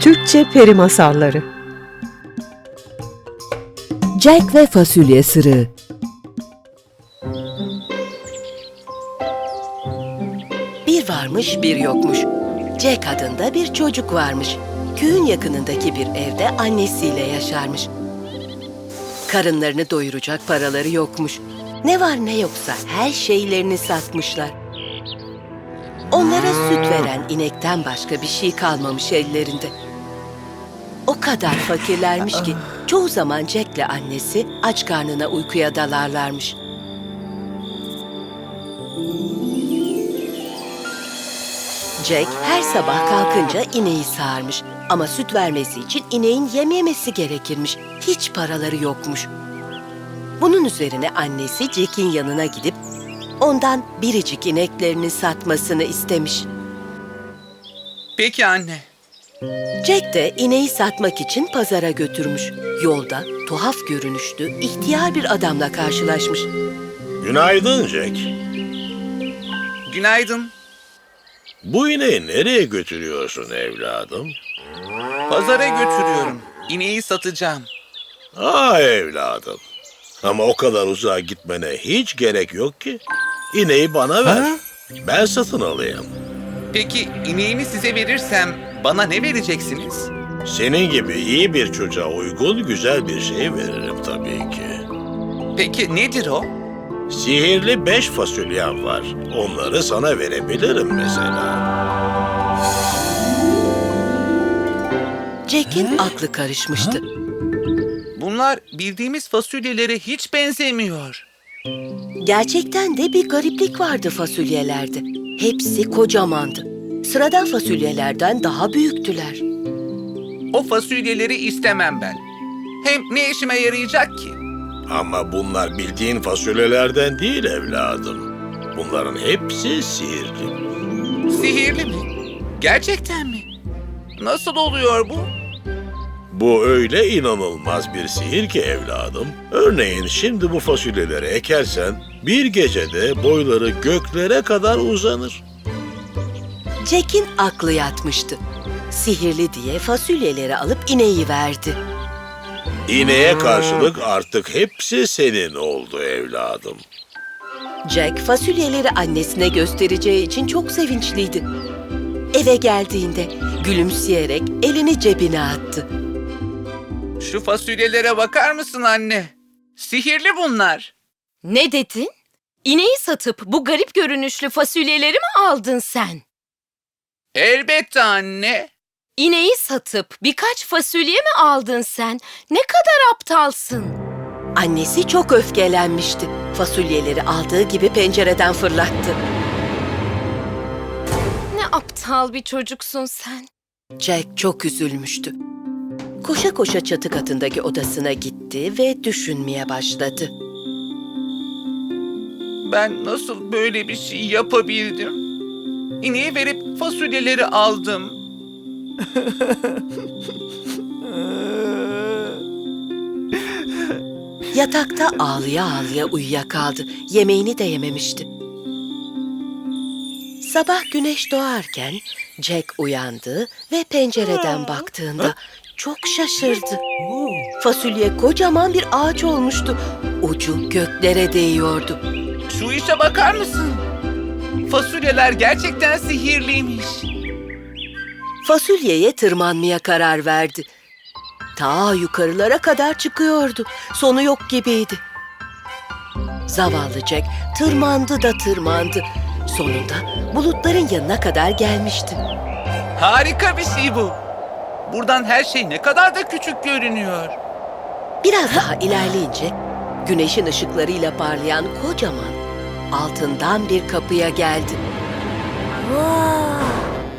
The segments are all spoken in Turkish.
Türkçe Peri Masalları Jack ve fasulye sırığı. Bir varmış bir yokmuş. Jack adında bir çocuk varmış. Köyün yakınındaki bir evde annesiyle yaşarmış. Karınlarını doyuracak paraları yokmuş. Ne var ne yoksa her şeylerini satmışlar. Onlara süt veren inekten başka bir şey kalmamış ellerinde. O kadar fakirlermiş ki çoğu zaman Jack'le annesi aç karnına uykuya dalarlarmış. Jack her sabah kalkınca ineği sağarmış. Ama süt vermesi için ineğin yem yemesi gerekirmiş. Hiç paraları yokmuş. Bunun üzerine annesi Jack'in yanına gidip ondan biricik ineklerini satmasını istemiş. Peki anne. Jack de ineği satmak için pazara götürmüş. Yolda tuhaf görünüşlü, ihtiyar bir adamla karşılaşmış. Günaydın Jack. Günaydın. Bu ineği nereye götürüyorsun evladım? Pazara götürüyorum. İneği satacağım. Ah evladım. Ama o kadar uzağa gitmene hiç gerek yok ki. İneği bana ver. Ben satın alayım. Peki ineğimi size verirsem bana ne vereceksiniz? Senin gibi iyi bir çocuğa uygun güzel bir şey veririm tabii ki. Peki nedir o? Sihirli beş fasulyem var. Onları sana verebilirim mesela. Jack'in aklı karışmıştı. Bunlar bildiğimiz fasulyelere hiç benzemiyor. Gerçekten de bir gariplik vardı fasulyelerde. Hepsi kocamandı. Sıradan fasulyelerden daha büyüktüler. O fasulyeleri istemem ben. Hem ne işime yarayacak ki? Ama bunlar bildiğin fasulyelerden değil evladım. Bunların hepsi sihirli. Sihirli mi? Gerçekten mi? Nasıl oluyor bu? Bu öyle inanılmaz bir sihir ki evladım. Örneğin şimdi bu fasulyeleri ekersen bir gecede boyları göklere kadar uzanır. Jack'in aklı yatmıştı. Sihirli diye fasulyeleri alıp ineği verdi. İneğe karşılık artık hepsi senin oldu evladım. Jack fasulyeleri annesine göstereceği için çok sevinçliydi. Eve geldiğinde gülümseyerek elini cebine attı. Şu fasulyelere bakar mısın anne? Sihirli bunlar. Ne dedin? İneği satıp bu garip görünüşlü fasulyeleri mi aldın sen? Elbette anne. İneği satıp birkaç fasulye mi aldın sen? Ne kadar aptalsın. Annesi çok öfkelenmişti. Fasulyeleri aldığı gibi pencereden fırlattı. Ne aptal bir çocuksun sen. Jack çok üzülmüştü. Koşa koşa çatı katındaki odasına gitti ve düşünmeye başladı. Ben nasıl böyle bir şey yapabildim? İneği verip fasulyeleri aldım. Yatakta ağlıya ağlıya uyuyakaldı. Yemeğini de yememişti. Sabah güneş doğarken Jack uyandı ve pencereden baktığında çok şaşırdı. Fasulye kocaman bir ağaç olmuştu. Ucu göklere değiyordu. Şu işe bakar mısın? Fasulyeler gerçekten sihirliymiş. Fasulyeye tırmanmaya karar verdi. Ta yukarılara kadar çıkıyordu. Sonu yok gibiydi. Zavallı Jack tırmandı da tırmandı. Sonunda bulutların yanına kadar gelmişti. Harika bir şey bu. Buradan her şey ne kadar da küçük görünüyor. Biraz daha ilerleyince güneşin ışıklarıyla parlayan kocaman altından bir kapıya geldi.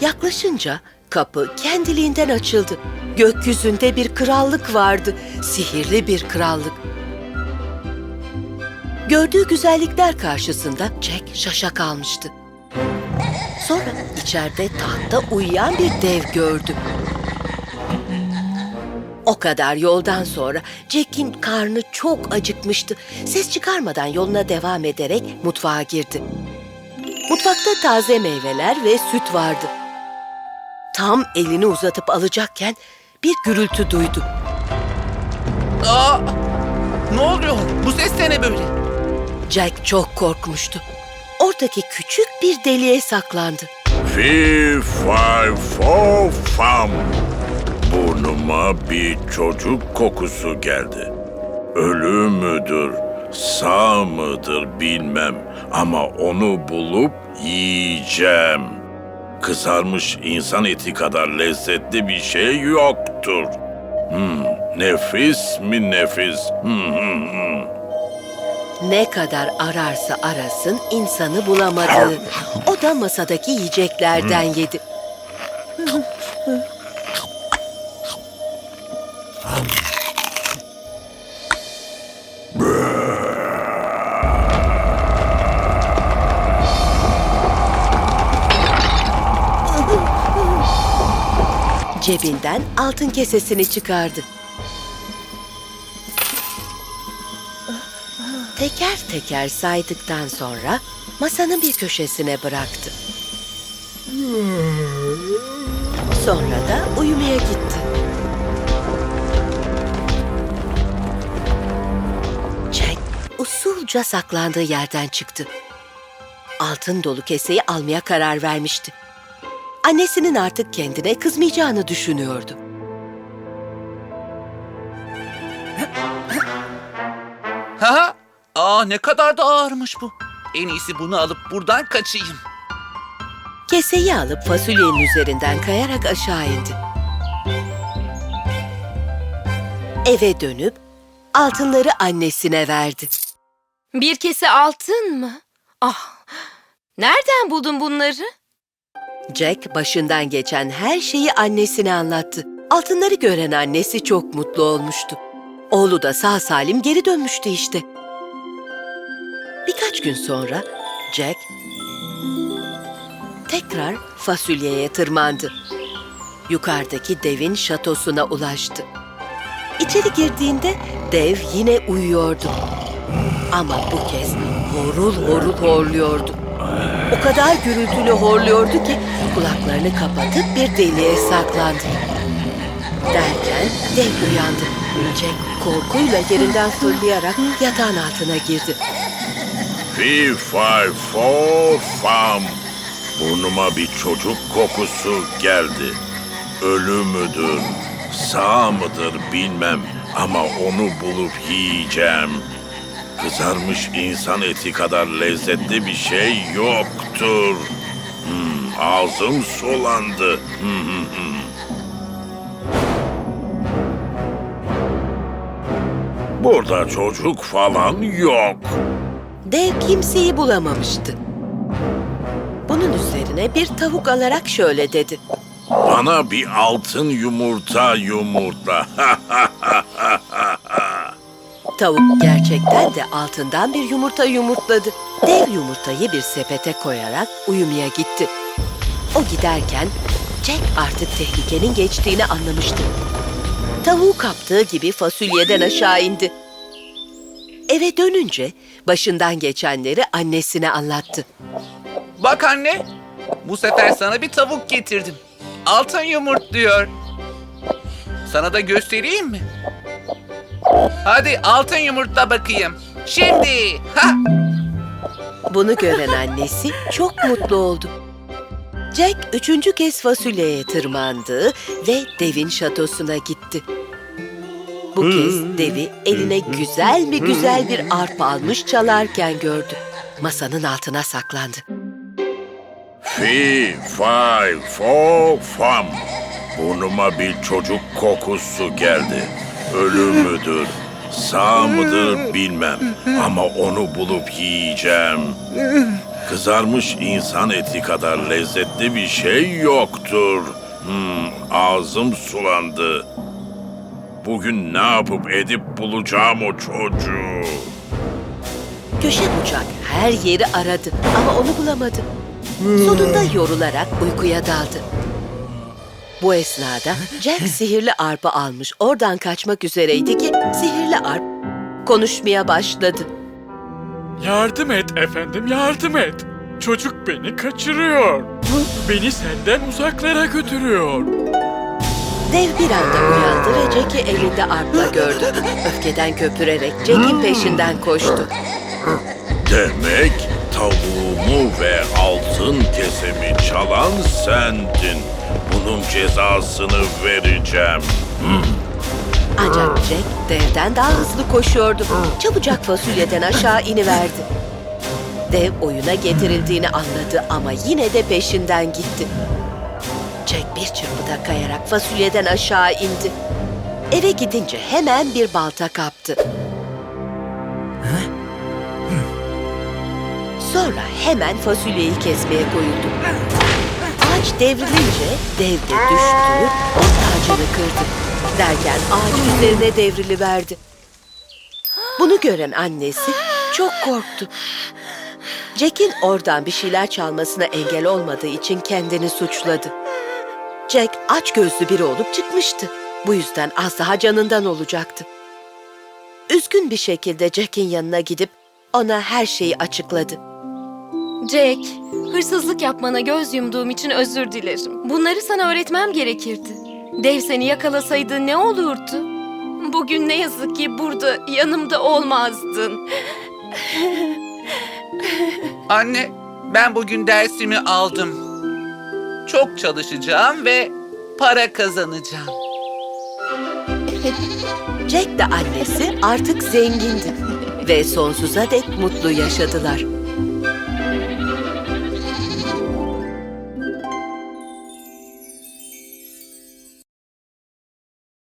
Yaklaşınca kapı kendiliğinden açıldı. Gökyüzünde bir krallık vardı. Sihirli bir krallık. Gördüğü güzellikler karşısında Jack şaşa kalmıştı. Sonra içeride tahtta uyuyan bir dev gördü. O kadar yoldan sonra Jack'in karnı çok acıkmıştı. Ses çıkarmadan yoluna devam ederek mutfağa girdi. Mutfakta taze meyveler ve süt vardı. Tam elini uzatıp alacakken bir gürültü duydu. Aa! Ne oluyor? Bu ses de ne böyle? Jack çok korkmuştu. Oradaki küçük bir deliğe saklandı. Fi fay fo fam. Burnuma bir çocuk kokusu geldi. Ölü müdür, sağ mıdır bilmem ama onu bulup yiyeceğim. Kızarmış insan eti kadar lezzetli bir şey yoktur. Hmm, nefis mi nefis? Hmm, hmm, hmm. Ne kadar ararsa arasın insanı bulamadı. O da masadaki yiyeceklerden yedi. Cebinden altın kesesini çıkardı. Teker teker saydıktan sonra masanın bir köşesine bıraktı. Sonra da uyumaya gitti. Jack usulca saklandığı yerden çıktı. Altın dolu keseyi almaya karar vermişti. Annesinin artık kendine kızmayacağını düşünüyordu. Ha? Aa ne kadar da ağırmış bu. En iyisi bunu alıp buradan kaçayım. Keseyi alıp fasulyenin üzerinden kayarak aşağı indi. Eve dönüp altınları annesine verdi. Bir kese altın mı? Ah, nereden buldun bunları? Jack başından geçen her şeyi annesine anlattı. Altınları gören annesi çok mutlu olmuştu. Oğlu da sağ salim geri dönmüştü işte. Birkaç gün sonra Jack tekrar fasulyeye tırmandı. Yukarıdaki devin şatosuna ulaştı. İçeri girdiğinde dev yine uyuyordu. Ama bu kez horul horul horluyordu. O kadar gürültülü horluyordu ki kulaklarını kapatıp bir deliğe saklandı. Derken dev uyandı. Jack korkuyla yerinden fırlayarak yatağın altına girdi. Fi fay fo fam. Burnuma bir çocuk kokusu geldi. Ölü müdür, sağ mıdır bilmem ama onu bulup yiyeceğim. Kızarmış insan eti kadar lezzetli bir şey yoktur. Hmm, ağzım sulandı. Hmm, hmm, hmm. Burada çocuk falan yok. Dev kimseyi bulamamıştı. Bunun üzerine bir tavuk alarak şöyle dedi. Bana bir altın yumurta yumurta. Tavuk gerçekten de altından bir yumurta yumurtladı. Dev yumurtayı bir sepete koyarak uyumaya gitti. O giderken Jack artık tehlikenin geçtiğini anlamıştı. Tavuğu kaptığı gibi fasulyeden aşağı indi. Eve dönünce başından geçenleri annesine anlattı. Bak anne, bu sefer sana bir tavuk getirdim. Altın yumurtluyor. Sana da göstereyim mi? Hadi altın yumurtla bakayım. Şimdi. Ha! Bunu gören annesi çok mutlu oldu. Jack üçüncü kez fasulyeye tırmandı ve devin şatosuna gitti. Bu kez devi eline güzel mi güzel bir arpa almış çalarken gördü. Masanın altına saklandı. Fi, fay, fo, fam. Burnuma bir çocuk kokusu geldi. Ölü müdür, sağ mıdır bilmem ama onu bulup yiyeceğim. Kızarmış insan eti kadar lezzetli bir şey yoktur. Hmm, ağzım sulandı. Bugün ne yapıp edip bulacağım o çocuğu. Köşe bucak her yeri aradı ama onu bulamadı. Sonunda yorularak uykuya daldı. Bu esnada Jack sihirli arpa almış oradan kaçmak üzereydi ki sihirli arp konuşmaya başladı. Yardım et efendim, yardım et. Çocuk beni kaçırıyor. Beni senden uzaklara götürüyor. Dev bir anda uyandı ve Jack'i elinde arpla gördü. Öfkeden köpürerek Jack'in peşinden koştu. Demek tavuğumu ve altın kesemi çalan sendin. Bunun cezasını vereceğim. Ancak Jack devden daha hızlı koşuyordu. Çabucak fasulyeden aşağı iniverdi. Dev oyuna getirildiğini anladı ama yine de peşinden gitti. Jack bir çırpıda kayarak fasulyeden aşağı indi. Eve gidince hemen bir balta kaptı. Sonra hemen fasulyeyi kesmeye koyuldu. Ağaç devrilince dev de düştü, ot ağacını kırdı. Derken ağaç üzerine devriliverdi. Bunu gören annesi çok korktu. Jack'in oradan bir şeyler çalmasına engel olmadığı için kendini suçladı. Jack aç gözlü biri olup çıkmıştı. Bu yüzden az daha canından olacaktı. Üzgün bir şekilde Jack'in yanına gidip ona her şeyi açıkladı. Jack, hırsızlık yapmana göz yumduğum için özür dilerim. Bunları sana öğretmem gerekirdi. Dev seni yakalasaydı ne olurdu? Bugün ne yazık ki burada yanımda olmazdın. Anne, ben bugün dersimi aldım. Çok çalışacağım ve para kazanacağım. Jack de annesi artık zengindi ve sonsuza dek mutlu yaşadılar.